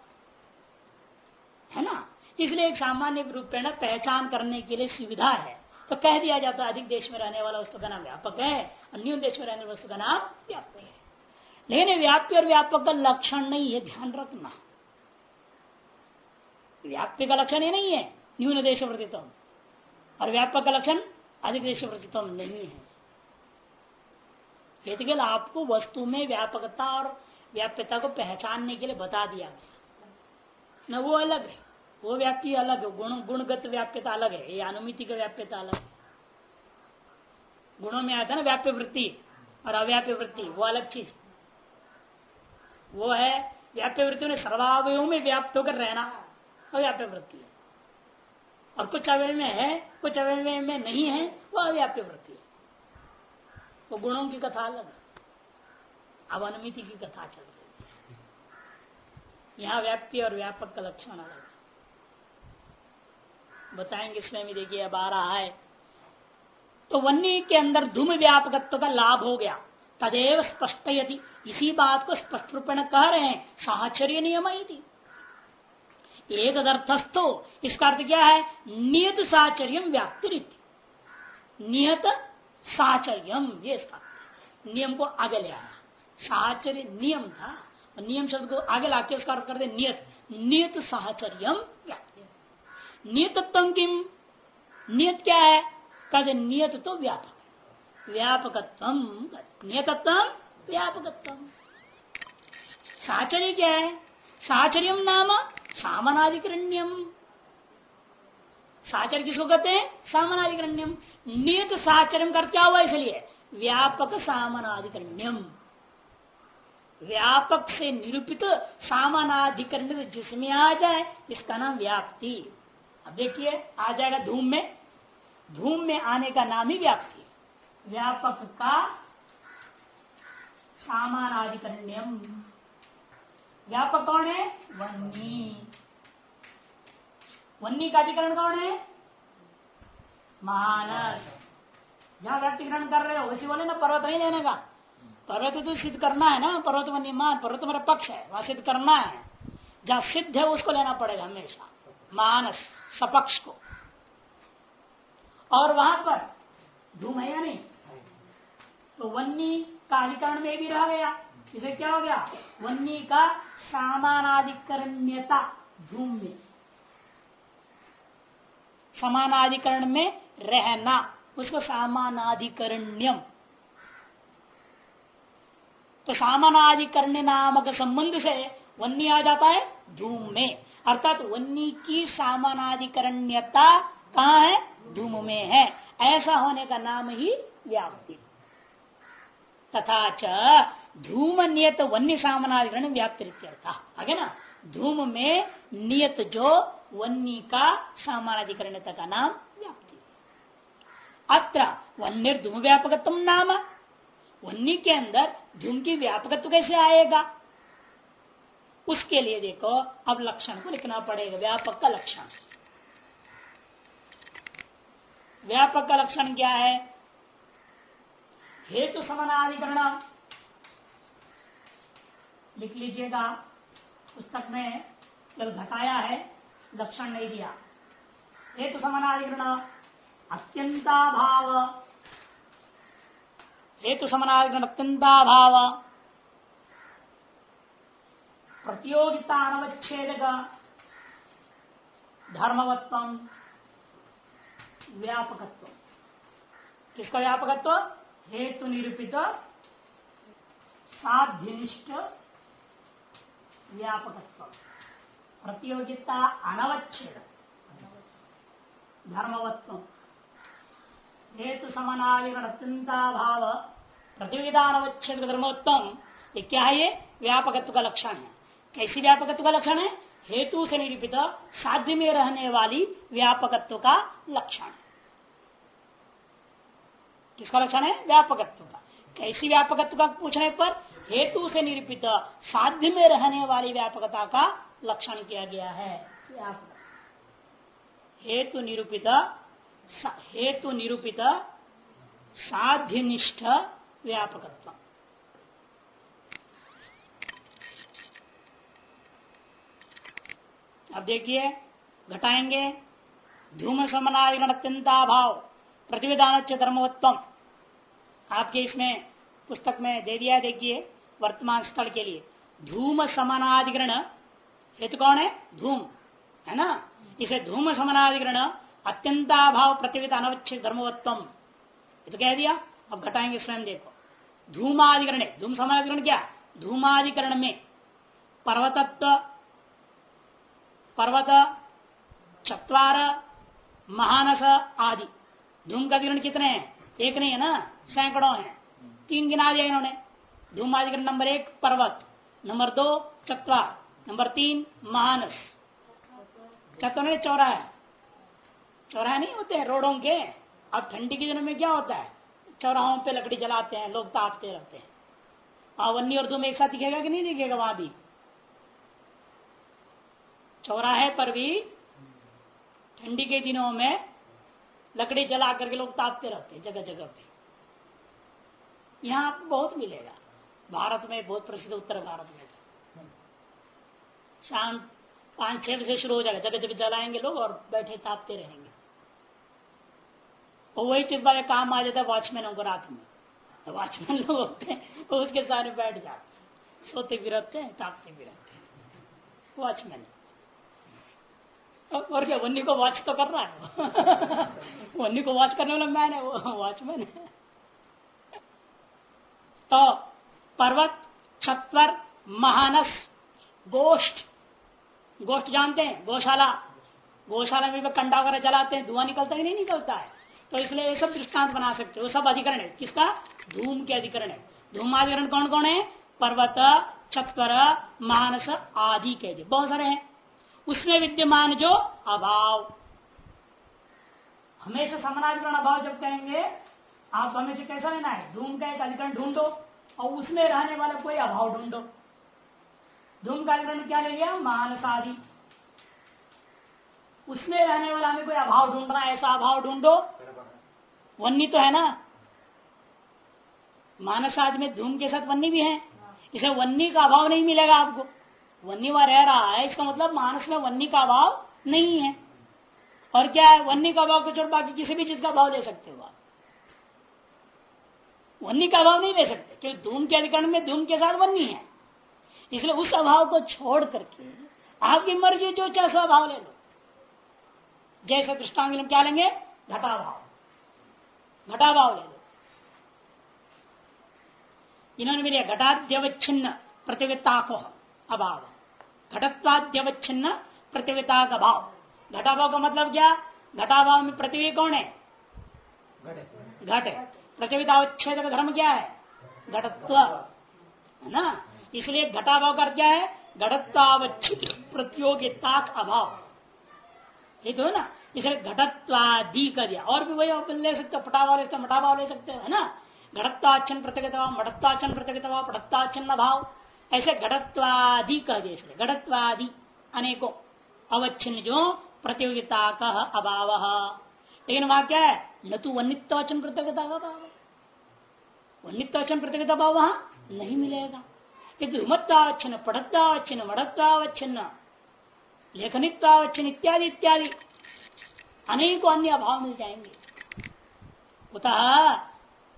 है ना? इसलिए एक सामान्य रूप में पहचान करने के लिए सुविधा है। तो कह दिया जाता है, अधिक देश में रहने वाला वस्तु का नाम व्यापक है और न्यून देश में रहने वाला वस्तु का नाम व्यापक है। लेकिन व्याप्य और व्यापक का लक्षण नहीं है, ध्यान रखना। व्याप्य का लक्षण ये नहीं है, न्यून देश प्रतित्व और व्यापक का लक्षण अधिक देश प्रतित्व नहीं है। केवल आपको वस्तु में व्यापकता और व्याप्यता को पहचानने के लिए बता दिया गया। न, वो अलग है। वो व्याप्ति अलग है। गुण, गुणगत व्याप्यता अलग है। ये अनुमिति का व्याप्यता अलग है। गुणों में आता है ना व्याप्य वृत्ति और अव्याप्य वृत्ति, वो अलग चीज़। वो है, व्याप्य वृत्ति में सर्वावयों में व्याप्त होकर रहना। अव्याप्य वृत्ति है। और कुछ अवय में है, कुछ अवय में नहीं है वो अव्याप्य वृत्ति है। वो गुणों की कथा अलग है। अब अनुमिति की कथा चल रही है। यहाँ व्याप्य और व्यापक का लक्षण अलग है। बताएँगे भी, देखिए, अब आ रहा है। तो वन्य के अंदर धूम व्यापकत्व का लाभ हो गया। तदेव स्पष्ट यदि इसी बात को स्पष्ट रूप में कह रहे हैं। साहचर्य नियम थी एक अर्थस्थो इसका अर्थ क्या है? नियत साचर्य व्याप्ति नियत साचर्यम ये इसका नियम को आगे ले आया साहचर्य नियम था। नियम शब्द को आगे लाके उसका अर्थ करते नियत। नियत साहचर्यम व्याप्ति नियतत्व किम नियत क्या है? कहते नियत तो व्यापक। व्यापकत्व। नियतत्व व्यापकत्व। साचर्य क्या है? साचर्यम नाम सामनाधिकरण्यम। साचर्य किसको कहते हैं? सामनाधिकरण्यम। नियत साचर्य कर क्या हुआ इसलिए व्यापक सामनाधिकरण्यम। व्यापक से निरूपित सामनाधिकरण जिसमें आ जाए इसका नाम व्याप्ति। अब देखिए, आ जाएगा धूम में। धूम में आने का नाम ही व्याप्ति। व्यापक का सामानाधिकरण्यम। व्यापक कौन है? वन्नी। वन्नी का अधिकरण कौन है? मानस। जहाँ व्यक्तिकरण कर रहे हो उसी बोले ना, पर्वत नहीं लेने का। पर्वत तो सिद्ध करना है ना, पर्वत में निर्माण पर्वत मेरा पक्ष है, वहाँ सिद्ध करना है। जहाँ सिद्ध है, उसको लेना पड़ेगा हमेशा। मानस, सपक्ष को। और वहाँ पर, धूम है या नहीं? तो वन्नी का अधिकरण में भी रह गया। इसे क्या हो गया? वन्नी का सामानाधिकरण्यता धूम में समानाधिकरण में रहना, उसको सामानाधिकरण्यम। तो सामानाधिकरण नामक संबंध से वन्नी आ जाता है धूम में अर्थात वन्नी की सामानाधिकरण्यता कहाँ है? धूम में है। ऐसा होने का नाम ही व्याप्ति। तथा च धूम नियत वन्य सामनाधिकरण व्याप्ति आगे ना धूम में नियत जो वन्य का सामानाधिकरण का नाम व्याप्ति। अत्र वन्य धूम व्यापक नाम। वन्य के अंदर धूम की व्यापकत्व कैसे आएगा? उसके लिए देखो, अब लक्षण को लिखना पड़ेगा, व्यापक का लक्षण। व्यापक का लक्षण क्या है? हेतु समानाधिकरण। लिख लीजिएगा, पुस्तक में जब घटाया है लक्षण नहीं दिया। हेतु समानाधिकरण, अत्यंताभाव। हेतु समानाधिकरण, अत्यंताभाव। प्रतियोगिता अनवच्छेद का धर्मवत्व व्यापकत्व। किसका व्यापकत्व? हेतु निरूपित साध्यनिष्ठ व्यापकत्व। प्रतियोगिता अनवच्छेद। धर्मवत्व। हेतु समानाधिकरण अत्यंता भाव प्रतियोगिता अनवच्छेद धर्मोत्तम ये क्या है ये? व्यापकत्व का लक्षण है। कैसी व्यापकत्व का लक्षण है? हेतु से निरूपित साध्य में रहने वाली व्यापकत्व का लक्षण। किसका लक्षण है? व्यापकत्व का। कैसी व्यापकत्व का पूछने पर? हेतु से निरूपित साध्य में रहने वाली व्यापकता का लक्षण किया गया है। हेतु निरूपित हेतु निरूपित साध्य निष्ठ व्यापकत्व। अब देखिए, घटाएँगे। धूम समनाय अत्यंताभाव प्रतिविधान धर्मोत्तम आपके इसमें पुस्तक में दे दिया देखिए, वर्तमान स्थल के लिए। धूम समानाधिकरण हेतु कौन है? धूम, है ना? इसे धूम समानाधिकरण, अत्यंताभाव प्रतिविध अनवच्छेद धर्मवत्व तो कह दिया, अब घटाएँगे स्वयं देखो। धूमाधिकरण धूम समानाधिकरण क्या? धूमाधिकरण में पर्वतत्व, पर्वत, चतवार, महानस आदि। धूम का अधिकरण कितने हैं? एक नहीं है ना, सैकड़ों है। तीन गिना दिया इन्होंने। धूमाधिकरण नंबर एक, पर्वत। नंबर दो, चतवार। नंबर तीन महानस चतुर चौराहा चौराहा नहीं होते हैं, रोडों के। अब ठंडी के दिनों में क्या होता है? चौराहों पे लकड़ी जलाते हैं, लोग तापते रहते हैं। और वन्नी और धूम एक साथ दिखेगा कि नहीं दिखेगा वहाँ भी? चौराहे पर भी ठंडी के दिनों में लकड़ी जला करके लोग तापते रहते हैं, जगह जगह पे। यहाँ बहुत मिलेगा। भारत में बहुत प्रसिद्ध उत्तर भारत में शाम पाँच छह बजे शुरू हो जाएगा। जगह जगह जलाएँगे लोग और बैठे तापते रहेंगे। और वही चीज़ बारे काम आ जाता है वॉचमैनों को रात में। तो वॉचमैन लोग होते हैं, उसके सारे बैठ जाते हैं। सोते भी रहते हैं, तापते भी रहते हैं। वॉचमैन और क्या, वन्नी को वॉच तो कर रहा है? [LAUGHS] वन्नी को वॉच करने वाला मैन है वो वॉचमैन है। [LAUGHS] तो पर्वत, छत्वर, महानस, गोष्ठ। गोष्ठ जानते हैं? गौशाला। गौशाला में कंडा वगैरह चलाते हैं, धुआँ निकलता ही नहीं निकलता है? तो इसलिए ये सब दृष्टांत बना सकते हो। सब अधिकरण है। किसका? धूम के अधिकरण है। धूमाधिकरण कौन कौन है? पर्वत, छत्वर मानस आदि के। बहुत सारे हैं। उसमें विद्यमान जो अभाव। हमेशा समानाधिकरण अभाव जब कहेंगे, आप हमेशा कैसा लेना है? धूम का एक अधिकरण ढूंढो, और उसमें रहने वाला कोई अभाव ढूंढो। धूम का अधिकरण क्या ले लिया? मानस आदि उसमें रहने वाला हमें कोई अभाव ढूंढना ऐसा अभाव ढूंढो। वन्नी तो है ना? मानस आदि में धूम के साथ वन्नी भी है। इसे वन्नी का अभाव नहीं मिलेगा आपको। वन्नी वहाँ रह रहा है, इसका मतलब मानस में वन्नी का अभाव नहीं है। और क्या है? वन्नी का अभाव को छोड़ बाकी किसी भी चीज़ का अभाव ले सकते हो आप। वन्नी का अभाव नहीं ले सकते, क्योंकि धूम के अधिकरण में धूम के साथ वन्नी है। इसलिए उस अभाव को छोड़ करके आपकी मर्ज़ी जो चाहे स्वभाव ले लो। जैसे दृष्टांग में क्या लेंगे? घटाभाव। घटाभाव ले लो। इन्होंने भी लिया, घटाद्यवच्छिन्न प्रतियोगिता को अभाव। घटत्वाद्यवच्छिन्न प्रतियोगिता का भाव घटाभाव का मतलब क्या? घटाभाव में प्रतियोगी कौन है? घट। है प्रतियोगिता अवच्छेद का धर्म क्या है? घटत्व। है ना? इसलिए घटाभाव का क्या है? घटत्वावच्छित प्रतियोगिता का अभाव। ये तो है ना? इसलिए घटत्वादि कर दिया। और भी वही ले सकते हो पटावा ले सकते मटाभाव ले सकते हो, है ना? घटत्वाचन प्रतियोगिता मठत्वाचन प्रतियोगिता पटत्वाचन भाव। ऐसे घटत्वादि कह दिया इसलिए घटत्वादि अनेकों। अवच्छिन्न जो प्रतियोगिता का अभाव। लेकिन वहाँ क्या है? न तो वनित्वाचन प्रतियोगिता का भाव वनित्वाचन प्रतियोगिता भाव वहाँ नहीं मिलेगा। किंतु उमत्तावच्छिन्न पढ़त्तावच्छिन्न मढ़त्तावच्छिन्न लेखनित्वावच्छिन्न इत्यादि इत्यादि अनेकों अन्य अभाव मिल जाएँगे। उतः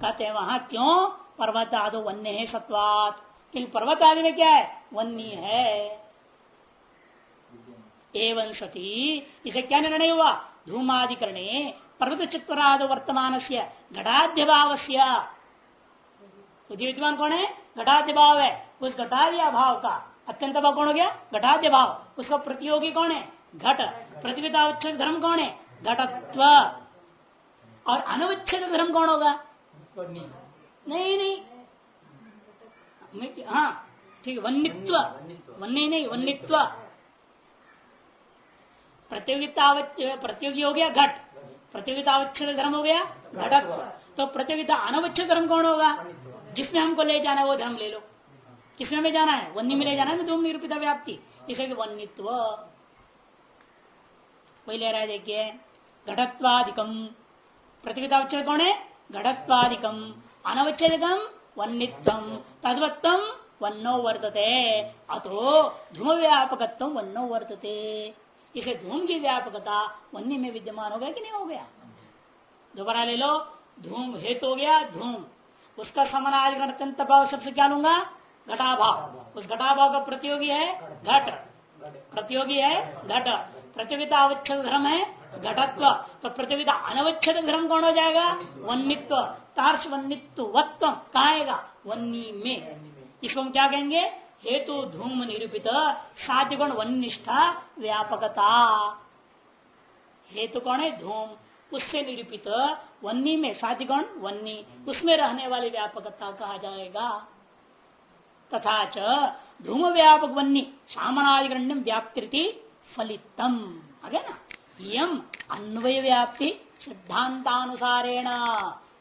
कहते हैं वहाँ क्यों? पर्वत आदो वन्य है सत्वात। क्योंकि पर्वत आदि में क्या है? वन्य है। एवं सती इसे क्या निर्णय हुआ? धूमाधिकरणे पर्वत चित्तराद वर्तमान से घटाध्य भाव विद्यमान कौन है? घटाध्य भाव है। उस घटाध्य भाव का अत्यंत भाव कौन हो गया? घटाध्य भाव उसका प्रतियोगी कौन है? घट। प्रतियोगिता धर्म कौन है? घटत्व। और अनवच्छेद धर्म कौन होगा? नहीं नहीं। हाँ ठीक है वन्नित्व वन्नी नहीं वन्नित्व। प्रतियोगिता प्रतियोगी हो गया घट। प्रतियोगिता अवच्छेद धर्म हो गया घटक तो प्रतियोगिता अनवच्छेद धर्म कौन होगा? जिसमें हमको ले जाना है वो धर्म ले लो। किसमें में जाना है? वन्य में ले जाना है ना निरूपिता व्याप्ति। इसे वन्नित्व। वही ले रहा है देखिए घटत्वाधिकम प्रतियोगिता अवच्छेद कौन है? घटत्वाधिकम अनवच्छेदकम वन्नित्वम। तदवत्तम वन्नो वर्तते। अतो धूम व्यापकत्व वन्नो वर्तते। इसे धूम की व्यापकता वन्य में विद्यमान हो गया कि नहीं हो गया? दोबारा ले लो। धूम हेतु हो गया धूम। उसका समान आज अत्यंत भाव सबसे क्या लूँगा? घटाभाव। उस घटाभाव का प्रतियोगी है घट। प्रतियोगी है घट। प्रतियोगिता अवच्छेद धर्म है घटत्व। तो प्रतियोगिता अनवच्छेद धर्म कौन हो जाएगा? वन्नित्व। तार्श वन्नित्व वत्व कहा वन्नी में। इसको हम क्या कहेंगे? हेतु धूम निरूपित साध्य गुण वनिष्ठा व्यापकता। हेतु कौन है? धूम। उससे निरूपित वन्नी में साध्य गुण वन्नी। उसमें रहने वाली व्यापकता कहा जाएगा। तथा च धूम व्यापक वन्नी सामनाधिकरण्यम व्याप्ति फलितम। आगे ना? यम अन्वय व्याप्ति सिद्धांतानुसारेण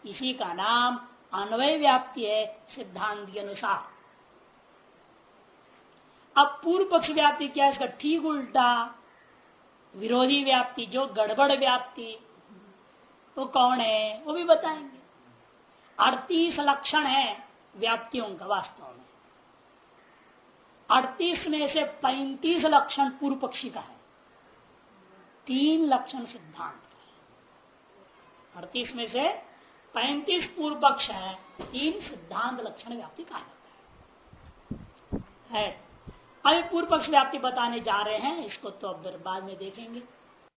इसी का नाम अन्वय व्याप्ति है सिद्धांत के अनुसार अब पूर्व पक्ष व्याप्ति क्या है? इसका ठीक उल्टा विरोधी व्याप्ति, जो गड़बड़ व्याप्ति, वो कौन है? वो भी बताएँगे। अड़तीस लक्षण है व्याप्तियों का वास्तव में। अड़तीस में से पैंतीस लक्षण पूर्व पक्षी का है। तीन लक्षण सिद्धांत का अड़तीस में से पैंतीस पूर्व पक्ष है, तीन सिद्धांत लक्षण व्याप्ति कहा जाता है। अभी पूर्व पक्ष व्याप्ति बताने जा रहे हैं, इसको तो अब बाद में देखेंगे